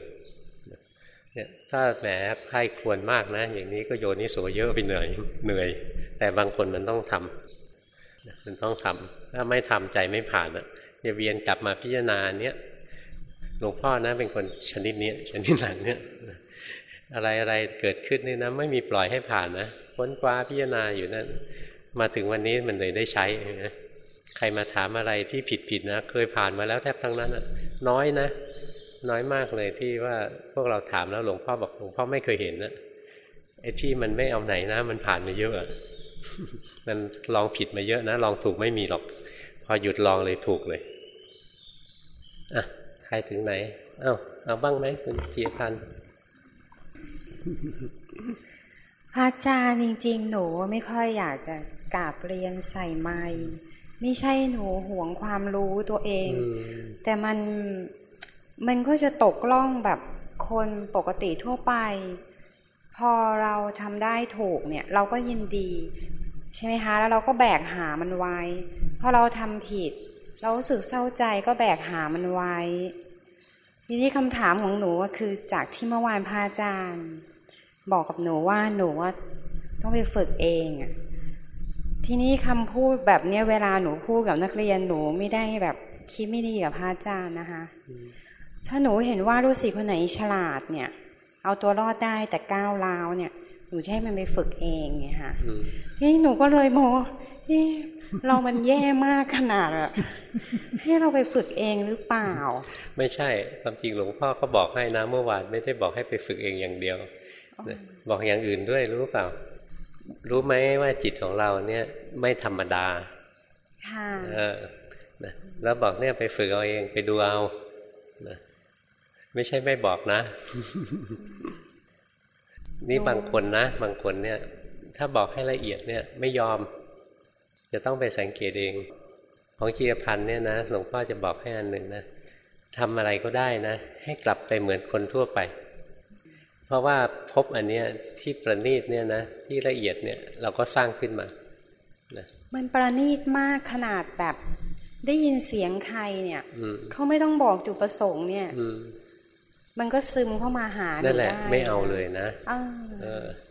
A: เนี่ยถ้าแหมใครควรมากนะ อย่างนี้ก็โยนิโสเยอะไปเหนื่อยเหนื่อย แต่บางคนมันต้องทำมันต้องทำถ้าไม่ทำใจไม่ผ่านอะจะเวียนกลับมาพิจารณาเนี้ยหลวงพ่อนะเป็นคนชนิดนี้ชนิดหลังเนี้ย อะไรอะไรเกิดขึ้นนี่นะไม่มีปล่อยให้ผ่านนะค้นคว้าพิจารณาอยู่นั่นมาถึงวันนี้มันเลยได้ใช้นะใครมาถามอะไรที่ผิดผิดนะ เคยผ่านมาแล้วแทบทั้งนั้นอะน้อยนะ น้อยมากเลยที่ว่าพวกเราถามแล้วหลวงพ่อบอกหลวงพ่อไม่เคยเห็นนะไอ้ที่มันไม่เอาไหนนะ มันผ่านมาเยอะมันลองผิดมาเยอะนะลองถูกไม่มีหรอก พอหยุดลองเลยถูกเลยอะใครถึงไหน เอา้าเอาบ้างไหมคุณเจียพันธ์
K: พระอาจารย์จริง ๆ หนูไม่ค่อยอยากจะกราบเรียนใส่ไม้ไม่ใช่หนูห่วงความรู้ตัวเอง แต่มันมันก็จะตกล่องแบบคนปกติทั่วไป พอเราทำได้ถูกเนี่ย เราก็ยินดี ใช่ไหมคะแล้วเราก็แบกหามันไว้พอเราทำผิด เรารู้สึกเศร้าใจก็แบกหามันไว้ทีนี้คำถามของหนูก็คือจากที่เมื่อวานพระอาจารย์ บอกกับหนูว่าหนูว่าต้องไปฝึกเองอะทีนี้คำพูดแบบเนี้ยเวลาหนูพูดกับนักเรียนหนูไม่ได้แบบคิดไม่ดีกับพระอาจารย์นะคะ ถ้าหนูเห็นว่ารู้สิษย์คนไหนฉลาดเนี่ย เอาตัวรอดได้แต่ก้าวร้าวเนี่ย หนูจะให้มันไปฝึกเองไงคะนี่หนูก็เลยโมนี่เรามันแย่มากขนาดอะให้เราไปฝึกเองหรือเปล่า
A: ไม่ใช่ความจริงหลวงพ่อก็บอกให้นะเมื่อวานไม่ได้บอกให้ไปฝึกเองอย่างเดียว บอกอย่างอื่นด้วยรู้เปล่า รู้ไหมว่าจิตของเราเนี่ยไม่ธรรมดา
K: ค่ะ
A: เออแล้วบอกเนี่ยไปฝึกเอาเองไปดูเอานะไม่ใช่ไม่บอกนะ นี่บางคนนะ บางคนเนี่ย ถ้าบอกให้ละเอียดเนี่ย ไม่ยอม จะต้องไปสังเกตเอง ของจีรพันธ์เนี่ยนะหลวงพ่อจะบอกให้อันหนึ่งนะทำอะไรก็ได้นะ ให้กลับไปเหมือนคนทั่วไป เพราะว่าพบอันเนี้ยที่ประณีตเนี่ยนะที่ละเอียดเนี่ยเราก็สร้างขึ้นมา
K: นะมันประณีตมากขนาดแบบได้ยินเสียงใครเนี่ยเขาไม่ต้องบอกจุดประสงค์เนี่ยมันก็ซึมเข้ามาหา
A: นั่นแหละ ไม่เอาเลยนะ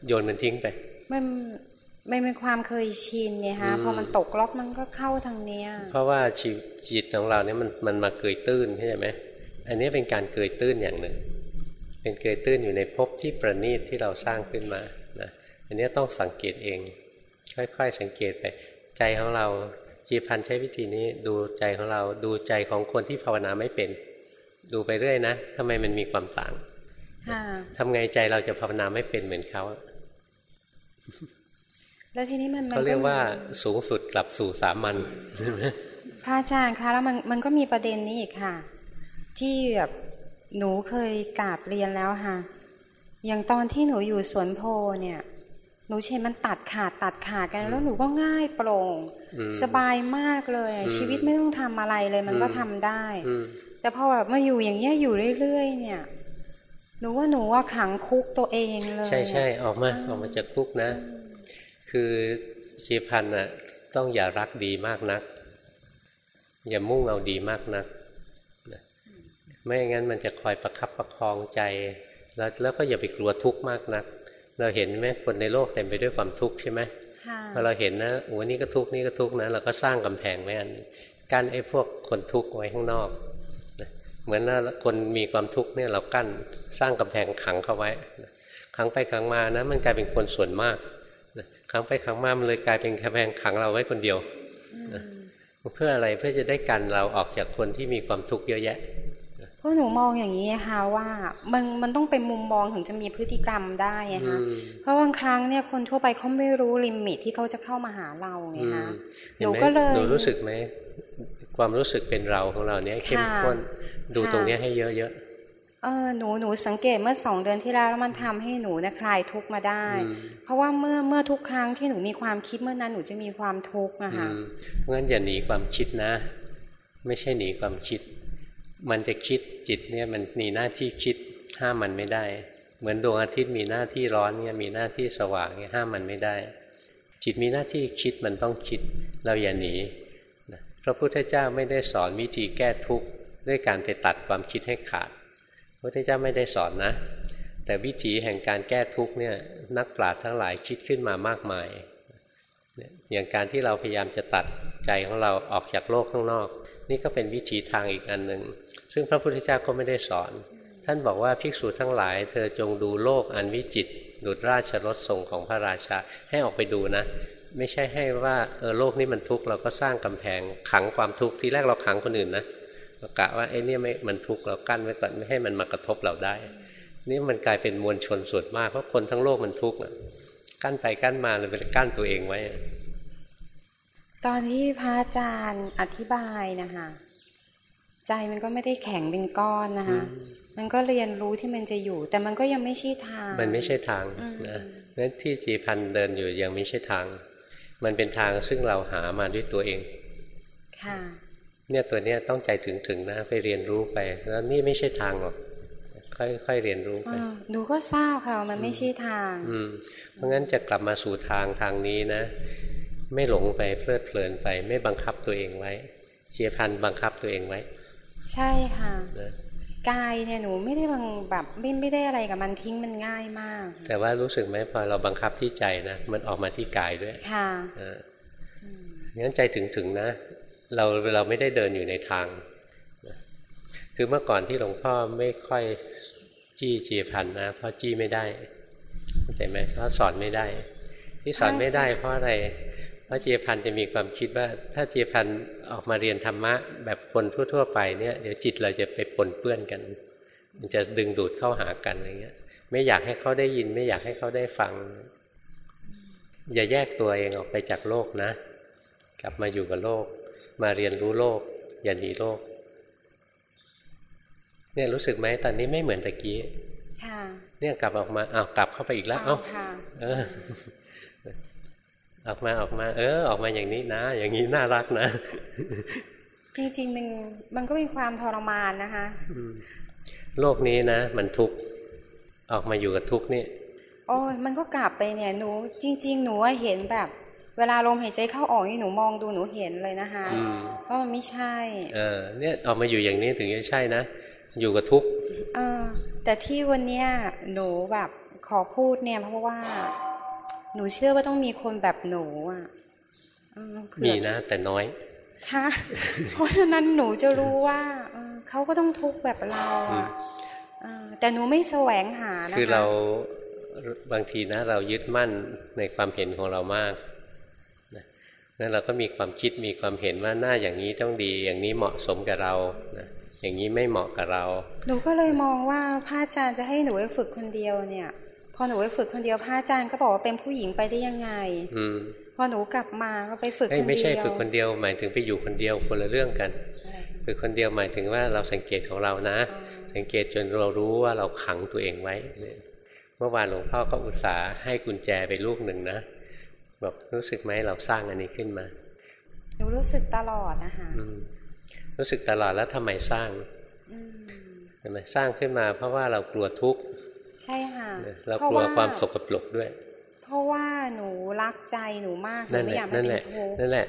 A: โยนมันทิ้งไป
K: มันไม่เป็นความเคยชินไงฮะพอมันตกล็อกมันก็เข้าทางเนี้ย
A: เพราะว่าชีจิตของเราเนี่ยมันมันมาเกยตื้นใช่ไหมอันนี้เป็นการเกยตื้นอย่างหนึ่ง เป็นเกยตื้นอยู่ในภพที่ประณีตที่เราสร้างขึ้นมานะอันนี้ต้องสังเกตเอง ค่อยๆ สังเกตไป ใจของเราจีพันใช้วิธีนี้ดูใจของเราดูใจของคนที่ภาวนาไม่เป็น ดูไปเรื่อยนะทำไมมันมีความต่างทำไงใจเราจะภาวนาไม่เป็นเหมือนเขา
K: แล้วทีนี้มัน
A: เขาเรียกว่าสูงสุดกลับสู่สามัญ
K: พระอาจารย์คะแล้วมันมันก็มีประเด็นนี้อีกค่ะ ที่แบบ หนูเคยกราบเรียนแล้วค่ะ อย่างตอนที่หนูอยู่สวนโพเนี่ย หนูเห็นมันตัดขาดตัดขาดกัน แล้วหนูก็ง่ายโปร่ง สบายมากเลย ชีวิตไม่ต้องทำอะไรเลยมันก็ทำได้ แต่พอแบบมาอยู่อย่างเงี้ยอยู่เรื่อยๆเนี่ย หนูว่าหนูว่าขังคุกตัวเองเลย
A: ใช่ใช่ออกมาออกมาจากคุกนะ คือชีพันธ์น่ะต้องอย่ารักดีมากนัก อย่ามุ่งเอาดีมากนัก ไม่งั้นมันจะคอยประคับประคองใจ แล้วแล้วก็อย่าไปกลัวทุกข์มากนัก เราเห็นไหมคนในโลกเต็มไปด้วยความทุกข์ใช่ไหมพอเราเห็นนะโอ้นี่ก็ทุกข์นี่ก็ทุกข์นะเราก็สร้างกำแพงไว้อันกั้นไอ้พวกคนทุกข์ไว้ข้างนอกเหมือนว่าคนมีความทุกข์เนี่ยเรากั้นสร้างกำแพงขังเข้าไว้ขังไปขังมานะ มันกลายเป็นคนส่วนมากขังไปขังมามันเลยกลายเป็นกำแพงขังเราไว้คนเดียวเพื่ออะไรเพื่อจะได้กันเราออกจากคนที่มีความทุกข์เยอะแยะ
K: ราะหนูมองอย่างนี้ค่ะว่ามันมันต้องเป็นมุมมองถึงจะมีพฤติกรรมได้ค่ะเพราะบางครั้งเนี่ยคนทั่วไปเขาไม่รู้ลิมิตที่เขาจะเข้ามาหาเราไงคะหนูก็เลย
A: หนูรู้สึกไหมความรู้สึกเป็นเราของเราเนี่ยเข้มข้นดูตรงนี้ให้เยอะ
K: ๆเออหนูหนูสังเกตเมื่อสองเดือนที่แล้วแล้วมันทำให้หนูนะคลายทุกข์มาได้ เพราะว่าเมื่อเมื่อทุกครั้งที่หนูมีความคิดเมื่อนั้นหนูจะมีความทุกข์นะคะ
A: งั้นอย่าหนีความคิดนะ ไม่ใช่หนีความคิด มันจะคิดจิตเนี่ยมันมีหน้าที่คิดห้ามมันไม่ได้ เหมือนดวงอาทิตย์มีหน้าที่ร้อนเนี่ยมีหน้าที่สว่างเนี่ยห้ามมันไม่ได้ จิตมีหน้าที่คิดมันต้องคิดเราอย่าหนีพระพุทธเจ้าไม่ได้สอนวิธีแก้ทุกข์ด้วยการไปตัดความคิดให้ขาด พระพุทธเจ้าไม่ได้สอนนะ แต่วิธีแห่งการแก้ทุกข์เนี่ยนักปราชญ์ทั้งหลายคิดขึ้นมามากมาย อย่างการที่เราพยายามจะตัดใจของเราออกจากโลกข้างนอก นี่ก็เป็นวิธีทางอีกอันหนึ่งซึ่งพระพุทธเจ้าก็ไม่ได้สอน ท่านบอกว่าภิกษุทั้งหลาย เธอจงดูโลกอันวิจิตดุจราชรถทรงของพระราชาให้ออกไปดูนะ ไม่ใช่ให้ว่าเออโลกนี้มันทุกข์เราก็สร้างกำแพงขังความทุกข์ทีแรกเราขังคนอื่นนะเรากะว่าไอ้นี่ไม่มันทุกข์เรากั้นไว้ก่อนไม่ให้มันมากระทบเราได้ นี่มันกลายเป็นมวลชนส่วนมากเพราะคนทั้งโลกมันทุกข์กั้นไปกั้นมาเลยไปกั้นตัวเองไว้
K: ตอนที่พระอาจารย์อธิบายนะคะใจมันก็ไม่ได้แข็งเป็นก้อนนะคะ มันก็เรียนรู้ที่มันจะอยู่ แต่มันก็ยังไม่ใช่ทาง
A: มันไม่ใช่ทางนะนั้นที่จีพันเดินอยู่ยังไม่ใช่ทาง มันเป็นทางซึ่งเราหามาด้วยตัวเอง
K: ค่ะ
A: เนี่ยตัวเนี้ยต้องใจถึงถึงนะไปเรียนรู้ไป แล้วนี่ไม่ใช่ทางหรอกค่อยๆเรียนรู้ไป
K: หนูก็ทราบค่ะมันไม่ใช่ทาง
A: อืมเพราะงั้นจะกลับมาสู่ทางทางนี้นะ ไม่หลงไปเพลิดเพลินไป ไม่บังคับตัวเองไว้เจียพันบังคับตัวเองไว้
K: ใช่ค่ะกายเนี่ยหนูไม่ได้บังแบบไม่ไม่ได้อะไรกับมันทิ้งมันง่ายมาก
A: แต่ว่ารู้สึกไหมพอเราบังคับที่ใจนะมันออกมาที่กายด้วย
K: ค่ะ
A: งั้นใจถึงถึงนะ เราเราไม่ได้เดินอยู่ในทาง คือเมื่อก่อนที่หลวงพ่อไม่ค่อยจี้จีพันนะเพราะจี้ไม่ได้เข้าใจไหมเพราะสอนไม่ได้ ที่สอนไม่ได้เพราะอะไร พระเจียพันจะมีความคิดว่า ถ้าเจียพันออกมาเรียนธรรมะ แบบคนทั่ว ๆ ไปเนี่ยเดี๋ยวจิตเราจะไปปนเปื้อนกัน มันจะดึงดูดเข้าหากันอะไรเงี้ย ไม่อยากให้เขาได้ยิน ไม่อยากให้เขาได้ฟัง อย่าแยกตัวเองออกไปจากโลกนะ กลับมาอยู่กับโลก มาเรียนรู้โลก อย่าหนีโลก เนี่ยรู้สึกไหมตอนนี้ไม่เหมือนตะกี้เนี่ยกลับออกมาอ้าวกลับเข้าไปอีกแล้วเอ้าเออออกมาออกมา เออ ออกมาอย่างนี้นะ อย่างนี้น่ารักนะ
K: จริงๆมันมันก็เป็นความทรมานนะคะ
A: โลกนี้นะ มันทุกข์ออกมาอยู่กับทุกข์นี่
K: โอ้มันก็กลับไปเนี่ยหนู จริง ๆ หนูเห็นแบบ เวลาลมหายใจเข้าออกนี่หนูมองดูหนูเห็นเลยนะคะเพราะมันไม่ใช่
A: เออ เนี่ยออกมาอยู่อย่างนี้ถึงจะใช่นะอยู่กับทุกข์
K: เออแต่ที่วันเนี้ยหนูแบบขอพูดเนี่ยเพราะว่า หนูเชื่อว่าต้องมีคนแบบหนูอะ
A: มีนะแต่น้อย
K: ค่ะ เพราะฉะนั้นหนูจะรู้ว่าเขาก็ต้องทุกข์แบบเราแต่หนูไม่แสวงหานะคะ
A: คือเราบางทีนะเรายึดมั่นในความเห็นของเรามากนั่นเราก็มีความคิดมีความเห็นว่าหน้าอย่างนี้ต้องดี อย่างนี้เหมาะสมกับเราอย่างนี้ไม่เหมาะกับเรา
K: หนูก็เลยมองว่าพระอาจารย์จะให้หนูไปฝึกคนเดียวเนี่ย พอหนูไปฝึกคนเดียวพระอาจารย์ก็บอกว่าเป็นผู้หญิงไปได้ยังไง
A: อื
K: พอหนูกลับมาก็ไปฝึกคนเดียว
A: ไม่ใช่ฝึกคนเดียวหมายถึงไปอยู่คนเดียวคนละเรื่องกัน ฝึกคนเดียวหมายถึงว่าเราสังเกตของเรานะ สังเกตจนเรารู้ว่าเราขังตัวเองไว้เมื่อวานหลวงพ่อก็อุตส่าห์ให้กุญแจไปลูกหนึ่งนะบอกรู้สึกไหมเราสร้างอันนี้ขึ้นมา
K: หนูรู้สึกตลอดนะคะ
A: รู้สึกตลอดแล้วทำไมสร้างใช่ไหมสร้างขึ้นมาเพราะว่าเรากลัวทุกข์
K: ใช่ค่ะ
A: เรากลัวความสกปรกด้วย
K: เพราะว่าหนูรักใจหนูมากหนูไม่อยากให้เป็นทุ
A: กข์นั่นแหละ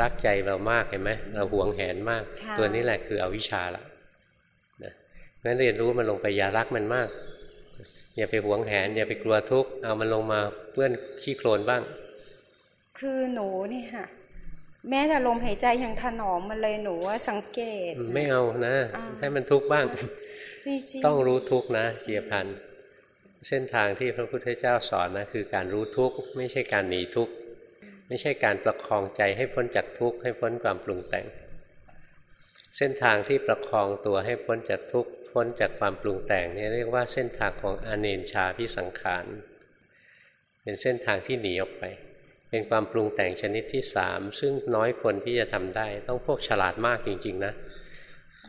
A: รักใจเรามากเห็นไหมเราหวงแหนมาก ตัวนี้แหละคืออวิชชาละนะงั้นเรียนรู้มันลงไปอย่ารักมันมาก อย่าไปหวงแหน อย่าไปกลัวทุกข์เอามันลงมาเปื้อนขี้โคลนบ้าง
K: คือหนูนี่ค่ะแม้แต่ลมหายใจยังถนอมมันเลยหนูว่าสังเกต
A: ไม่เอานะให้มันทุกข์บ้าง ต้องรู้ทุกข์นะเกียรพันธ์ เส้นทางที่พระพุทธเจ้าสอนนะคือการรู้ทุกข์ไม่ใช่การหนีทุกข์ไม่ใช่การประคองใจให้พ้นจากทุกข์ให้พ้นความปรุงแต่ง เส้นทางที่ประคองตัวให้พ้นจากทุกข์พ้นจากความปรุงแต่งนี่เรียกว่าเส้นทางของอเนนชาพิสังขารเป็นเส้นทางที่หนีออกไป เป็นความปรุงแต่งชนิดที่สามซึ่งน้อยคนที่จะทำได้ ต้องพวกฉลาดมากจริง ๆ นะ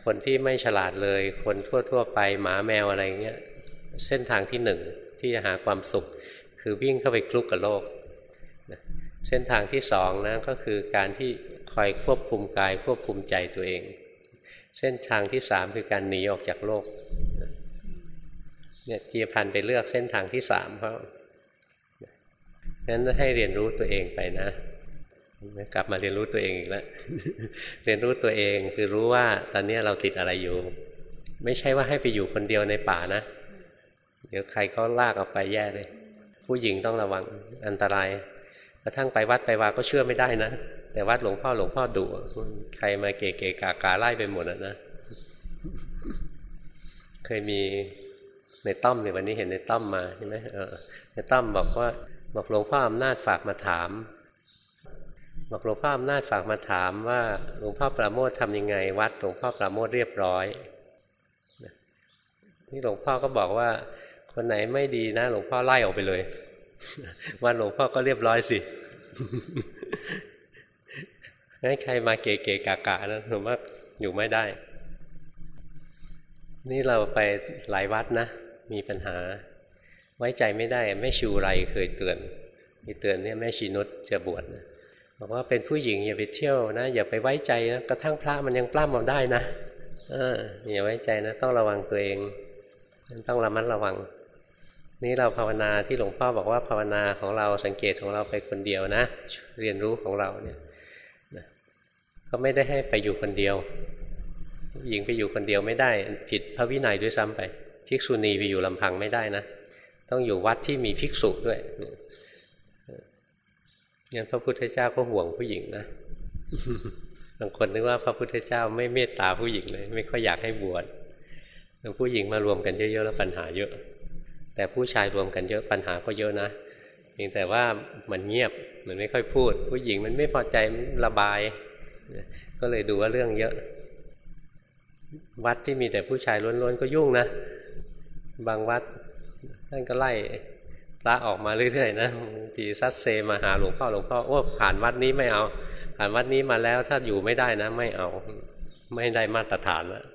A: คนที่ไม่ฉลาดเลย คนทั่ว ๆ ไปหมาแมวอะไรเงี้ย เส้นทางที่หนึ่งที่จะหาความสุข คือวิ่งเข้าไปคลุกกับโลกเส้นทางที่สองนะก็คือการที่คอยควบคุมกายควบคุมใจตัวเอง เส้นทางที่สามคือการหนีออกจากโลกเนี่ยจีพันไปเลือกเส้นทางที่สามเพราะนั้นให้เรียนรู้ตัวเองไปนะ กลับมาเรียนรู้ตัวเองอีกแล้ว เรียนรู้ตัวเองคือรู้ว่าตอนนี้เราติดอะไรอยู่ ไม่ใช่ว่าให้ไปอยู่คนเดียวในป่านะ เดี๋ยวใครเขาลากออกไปแย่เลย ผู้หญิงต้องระวังอันตรายกระทั่งไปวัดไปวาก็เชื่อไม่ได้นะ แต่วัดหลวงพ่อหลวงพ่อดุใครมาเก๋ๆกากาไล่ไปหมดอะนะ เคยมีในต้อมในวันนี้เห็นในต้อมมาใช่ไหมเออในต้อมบอกว่าบอกหลวงพ่ออำนาจฝากมาถามบอกหลวงพ่ออำนาจฝากมาถามว่าหลวงพ่อประโมททำยังไง วัดหลวงพ่อประโมทเรียบร้อยนี่หลวงพ่อก็บอกว่า คนไหนไม่ดีนะ หลวงพ่อไล่ออกไปเลยวัดหลวงพ่อก็เรียบร้อยสิงั้นใครมาเก๋ๆกากๆนะผมว่าอยู่ไม่ได้ นี่เราไปหลายวัดนะ มีปัญหา ไว้ใจไม่ได้แม่ชูไรเคยเตือนมีเตือนเนี่ยแม่ชีนุชจะบวชนะบอกว่าเป็นผู้หญิงอย่าไปเที่ยวนะ อย่าไปไว้ใจนะกระทั่งพระมันยังปล้ำเราได้นะเอออย่าไว้ใจนะ ต้องระวังตัวเอง ต้องระมัดระวัง นี่เราภาวนาที่หลวงพ่อบอกว่าภาวนาของเราสังเกตของเราไปคนเดียวนะ เรียนรู้ของเราเนี่ยก็ไม่ได้ให้ไปอยู่คนเดียวหญิงไปอยู่คนเดียวไม่ได้ ผิดพระวินัยด้วยซ้ำไป ภิกษุณีไปอยู่ลำพังไม่ได้นะ ต้องอยู่วัดที่มีภิกษุด้วยงั้นพระพุทธเจ้าก็ห่วงผู้หญิงนะบางคนนึกว่าพระพุทธเจ้าไม่เมตตาผู้หญิงเลย ไม่ค่อยอยากให้บวชผู้หญิงมารวมกันเยอะๆแล้วปัญหาเยอะ แต่ผู้ชายรวมกันเยอะปัญหาก็เยอะนะเพียงแต่ว่ามันเงียบมันไม่ค่อยพูด ผู้หญิงมันไม่พอใจระบาย ก็เลยดูว่าเรื่องเยอะ วัดที่มีแต่ผู้ชายล้วนๆก็ยุ่งนะ บางวัดท่านก็ไล่พระออกมาเรื่อยๆนะทีซัดเซมาหาหลวงพ่อหลวงพ่อโอ้ผ่านวัดนี้ไม่เอา ผ่านวัดนี้มาแล้วถ้าอยู่ไม่ได้นะ ไม่เอา ไม่ได้มาตรฐานแล้ว